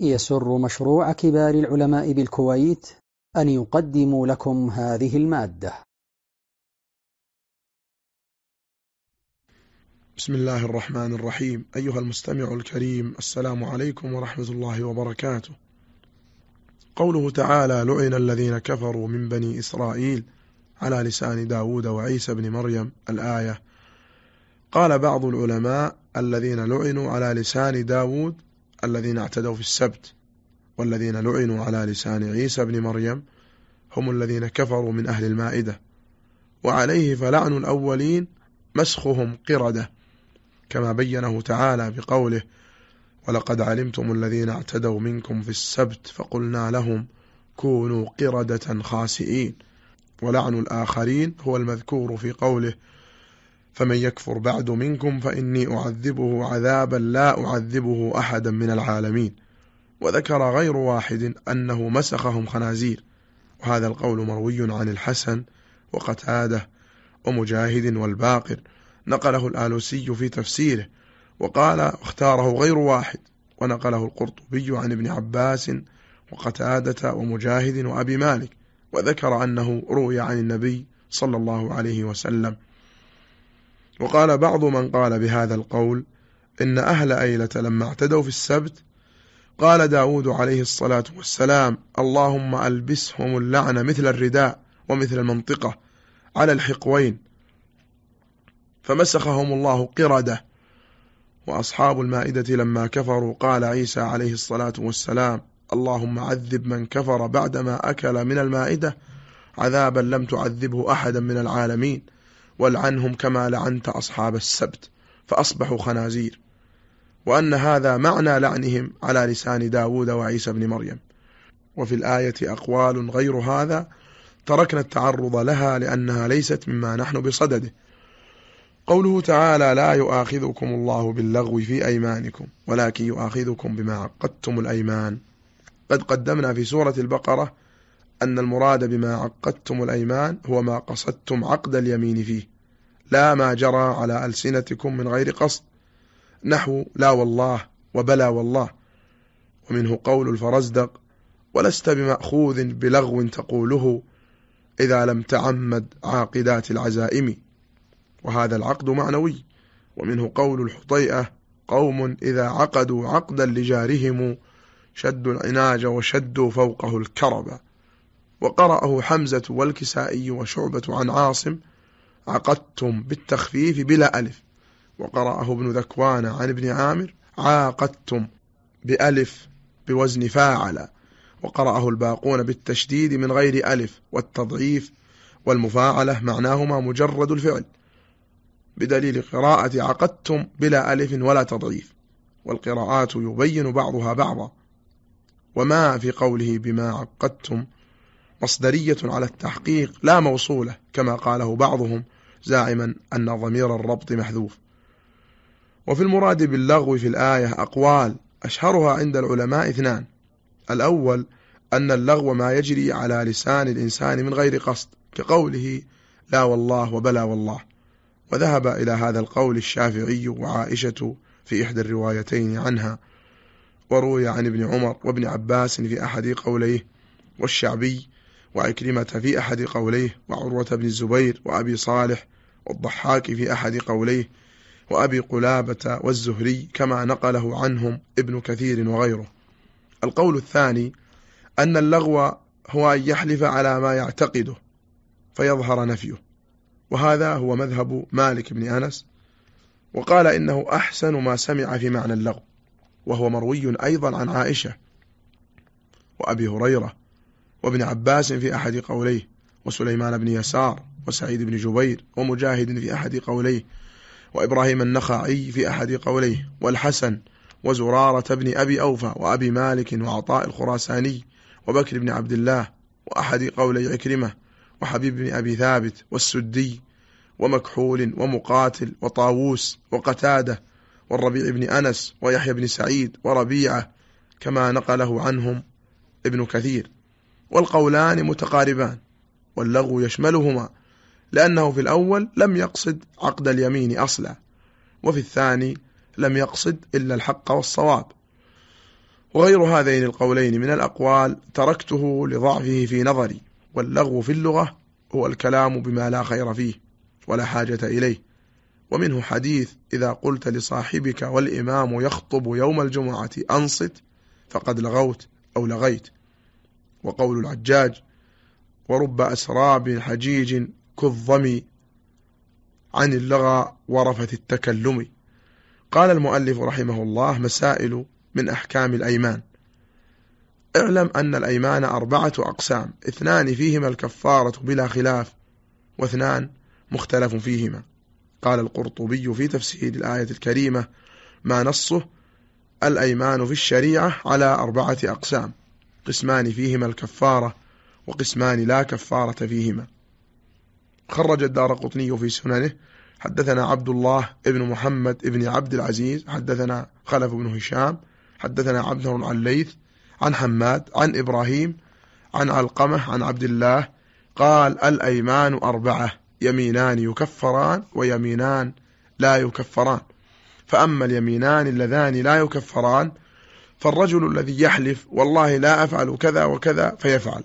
يسر مشروع كبار العلماء بالكويت أن يقدم لكم هذه المادة. بسم الله الرحمن الرحيم. أيها المستمع الكريم السلام عليكم ورحمة الله وبركاته. قوله تعالى لعن الذين كفروا من بني إسرائيل على لسان داود وعيسى بن مريم الآية. قال بعض العلماء الذين لعنوا على لسان داود الذين اعتدوا في السبت والذين لعنوا على لسان عيسى بن مريم هم الذين كفروا من أهل المائدة وعليه فلعن الأولين مسخهم قردة كما بينه تعالى بقوله ولقد علمتم الذين اعتدوا منكم في السبت فقلنا لهم كونوا قردة خاسئين ولعن الآخرين هو المذكور في قوله فمن يكفر بعد منكم فإني أعذبه عذابا لا أعذبه أحدا من العالمين. وذكر غير واحد أنه مسخهم خنازير. وهذا القول مروي عن الحسن وقتاده ومجاهد والباقر. نقله الآلوسي في تفسيره. وقال اختاره غير واحد. ونقله القرطبي عن ابن عباس وقتادة ومجاهد وأبي مالك. وذكر أنه روي عن النبي صلى الله عليه وسلم. وقال بعض من قال بهذا القول إن أهل أيلة لما اعتدوا في السبت قال داود عليه الصلاة والسلام اللهم ألبسهم اللعنة مثل الرداء ومثل المنطقة على الحقوين. فمسخهم الله قردة. وأصحاب المائدة لما كفروا قال عيسى عليه الصلاة والسلام اللهم عذب من كفر بعدما أكل من المائدة عذابا لم تعذبه أحدا من العالمين. والعنهم كما لعنت أصحاب السبت فأصبحوا خنازير. وأن هذا معنى لعنهم على لسان داود وعيسى بن مريم. وفي الآية أقوال غير هذا تركنا التعرض لها لأنها ليست مما نحن بصدده. قوله تعالى لا يؤاخذكم الله باللغو في أيمانكم ولكن يؤاخذكم بما عقدتم الأيمان قد قدمنا في سورة البقرة أن المراد بما عقدتم الأيمان هو ما قصدتم عقد اليمين فيه لا ما جرى على ألسنتكم من غير قصد. نحو لا والله وبلا والله ومنه قول الفرزدق ولست بمأخوذ بلغو تقوله إذا لم تعمد عاقدات العزائم. وهذا العقد معنوي ومنه قول الحطيئة قوم إذا عقدوا عقدا لجارهم شدوا العناج وشدوا فوقه الكرب. وقرأه حمزة والكسائي وشعبة عن عاصم عقدتم بالتخفيف بلا ألف. وقرأه ابن ذكوان عن ابن عامر عاقدتم بألف بوزن فاعل. وقرأه الباقون بالتشديد من غير ألف والتضعيف والمفاعلة معناهما مجرد الفعل. بدليل قراءة عقدتم بلا ألف ولا تضعيف. والقراءات يبين بعضها بعضا. وما في قوله بما عقدتم مصدرية على التحقيق لا موصولة كما قاله بعضهم زاعما أن ضمير الربط محذوف. وفي المراد باللغو في الآية أقوال أشهرها عند العلماء اثنان. الأول أن اللغو ما يجري على لسان الإنسان من غير قصد كقوله لا والله وبلا والله. وذهب إلى هذا القول الشافعي وعائشة في إحدى الروايتين عنها وروي عن ابن عمر وابن عباس في أحد قوليه والشعبي وعكرمة في أحد قوليه وعروة بن الزبير وأبي صالح والضحاك في أحد قوليه وأبي قلابة والزهري كما نقله عنهم ابن كثير وغيره. القول الثاني أن اللغو هو أن يحلف على ما يعتقده فيظهر نفيه. وهذا هو مذهب مالك بن أنس وقال إنه أحسن ما سمع في معنى اللغو وهو مروي أيضا عن عائشة وأبي هريرة. وابن عباس في أحد قوليه وسليمان بن يسار وسعيد بن جبير ومجاهد في أحد قوليه وإبراهيم النخعي في أحد قوليه والحسن وزرارة بن أبي أوفى وأبي مالك وعطاء الخراساني وبكر بن عبد الله وأحد قولي عكرمة وحبيب بن أبي ثابت والسدي ومكحول ومقاتل وطاووس وقتادة والربيع بن أنس ويحيى بن سعيد وربيعة كما نقله عنهم ابن كثير. والقولان متقاربان واللغو يشملهما لأنه في الأول لم يقصد عقد اليمين أصلا وفي الثاني لم يقصد إلا الحق والصواب. وغير هذين القولين من الأقوال تركته لضعفه في نظري واللغو في اللغة هو الكلام بما لا خير فيه ولا حاجة إليه. ومنه حديث إذا قلت لصاحبك والإمام يخطب يوم الجمعة أنصت فقد لغوت أو لغيت. وقول العجاج ورب أسراب حجيج كالظم عن اللغى ورفة التكلم. قال المؤلف رحمه الله مسائل من أحكام الأيمان. اعلم أن الأيمان أربعة أقسام اثنان فيهما الكفارة بلا خلاف واثنان مختلف فيهما. قال القرطبي في تفسير الآية الكريمة ما نصه؟ الأيمان في الشريعة على أربعة أقسام. قسمان فيهما الكفارة وقسمان لا كفارة فيهما. خرج الدار قطني في سننه. حدثنا عبد الله ابن محمد ابن عبد العزيز. حدثنا خلف بن هشام. حدثنا عبد عن ليث عن حماد عن إبراهيم عن علقمة عن عبد الله. قال الأيمان أربعة يمينان يكفران ويمينان لا يكفران. فأما اليمينان اللذان لا يكفران فالرجل الذي يحلف والله لا أفعل كذا وكذا فيفعل.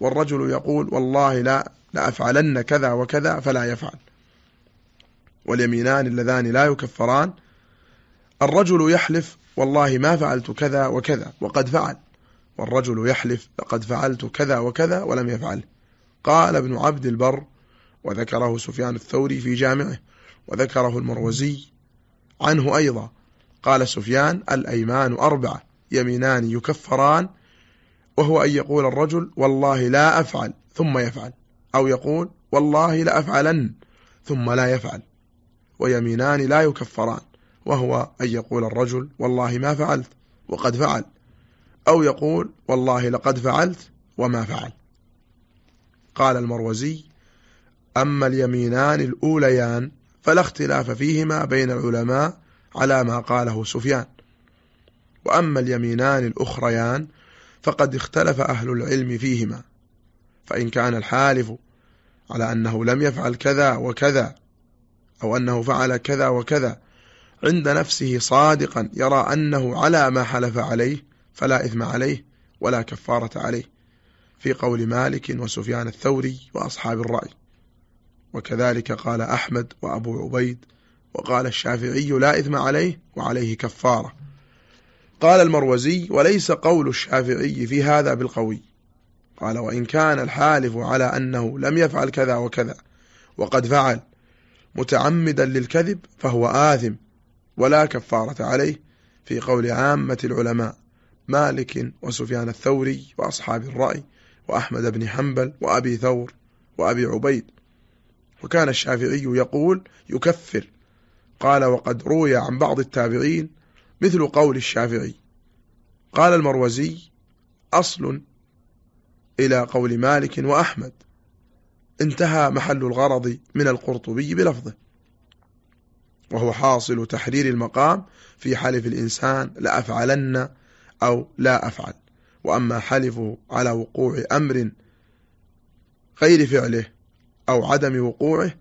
والرجل يقول والله لا لأفعلن كذا وكذا فلا يفعل. واليمينان اللذان لا يكفران. الرجل يحلف والله ما فعلت كذا وكذا وقد فعل. والرجل يحلف لقد فعلت كذا وكذا ولم يفعل. قال ابن عبد البر وذكره سفيان الثوري في جامعه وذكره المروزي عنه أيضا. قال سفيان الأيمان أربعة يمينان يكفران وهو أن يقول الرجل والله لا أفعل ثم يفعل أو يقول والله لأفعلن ثم لا يفعل ويمينان لا يكفران وهو أن يقول الرجل والله ما فعلت وقد فعل أو يقول والله لقد فعلت وما فعل. قال المروزي أما اليمينان الأوليان فلا اختلاف فيهما بين العلماء على ما قاله سفيان. وأما اليمينان الأخريان فقد اختلف أهل العلم فيهما. فإن كان الحالف على أنه لم يفعل كذا وكذا أو أنه فعل كذا وكذا عند نفسه صادقا يرى أنه على ما حلف عليه فلا إثم عليه ولا كفارة عليه. في قول مالك وسفيان الثوري وأصحاب الرأي. وكذلك قال أحمد وأبو عبيد وقال الشافعي لا إثم عليه وعليه كفارة. قال المروزي وليس قول الشافعي في هذا بالقوي. قال وإن كان الحالف على أنه لم يفعل كذا وكذا وقد فعل متعمدا للكذب فهو آثم ولا كفارة عليه في قول عامة العلماء مالك وسفيان الثوري وأصحاب الرأي وأحمد بن حنبل وأبي ثور وأبي عبيد. وكان الشافعي يقول يكفر قال وقد روي عن بعض التابعين مثل قول الشافعي. قال المروزي أصل إلى قول مالك وأحمد. انتهى محل الغرض من القرطبي بلفظه. وهو حاصل تحرير المقام في حلف الإنسان لأفعلن أو لا أفعل. وأما حلفه على وقوع أمر غير فعله أو عدم وقوعه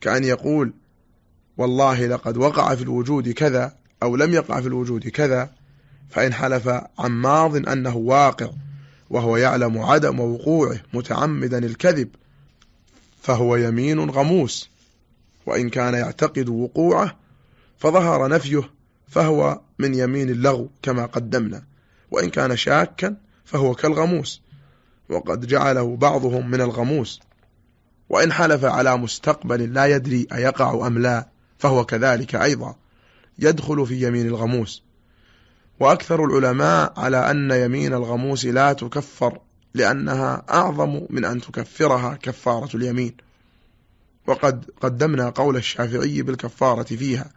كأن يقول والله لقد وقع في الوجود كذا أو لم يقع في الوجود كذا فإن حلف عن ماض أنه واقع وهو يعلم عدم وقوعه متعمدا الكذب فهو يمين غموس وإن كان يعتقد وقوعه فظهر نفيه فهو من يمين اللغو كما قدمنا وإن كان شاكا فهو كالغموس وقد جعله بعضهم من الغموس وإن حلف على مستقبل لا يدري أيقع أم لا. فهو كذلك أيضا يدخل في يمين الغموس. وأكثر العلماء على أن يمين الغموس لا تكفر لأنها أعظم من أن تكفرها كفارة اليمين. وقد قدمنا قول الشافعي بالكفارة فيها.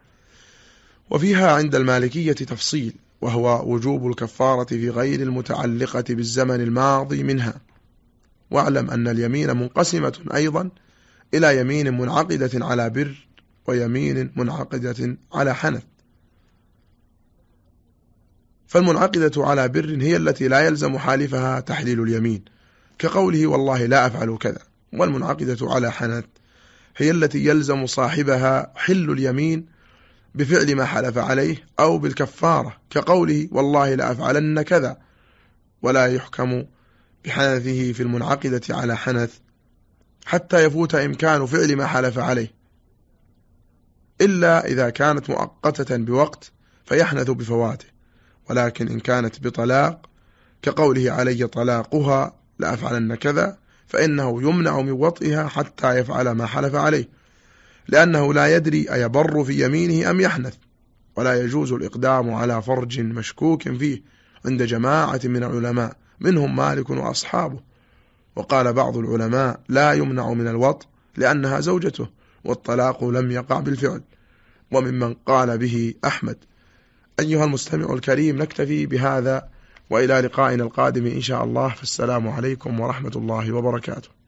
وفيها عند المالكية تفصيل وهو وجوب الكفارة في غير المتعلقة بالزمن الماضي منها. واعلم أن اليمين منقسمة أيضا إلى يمين منعقدة على بر ويمين منعقدة على حنث. فالمنعقدة على بر هي التي لا يلزم حالفها تحليل اليمين. كقوله والله لا أفعل كذا. والمنعقدة على حنث هي التي يلزم صاحبها حل اليمين بفعل ما حلف عليه أو بالكفارة. كقوله والله لأفعلن كذا. ولا يحكم بحنثه في المنعقدة على حنث حتى يفوت إمكان فعل ما حلف عليه. إلا إذا كانت مؤقتة بوقت فيحنث بفواته ولكن إن كانت بطلاق كقوله علي طلاقها لأفعلن كذا فإنه يمنع من وطئها حتى يفعل ما حلف عليه لأنه لا يدري أيبر في يمينه أم يحنث ولا يجوز الإقدام على فرج مشكوك فيه عند جماعة من العلماء منهم مالك وأصحابه وقال بعض العلماء لا يمنع من الوط لأنها زوجته. والطلاق لم يقع بالفعل. وممن قال به أحمد. أيها المستمع الكريم نكتفي بهذا وإلى لقائنا القادم إن شاء الله. فالسلام عليكم ورحمة الله وبركاته.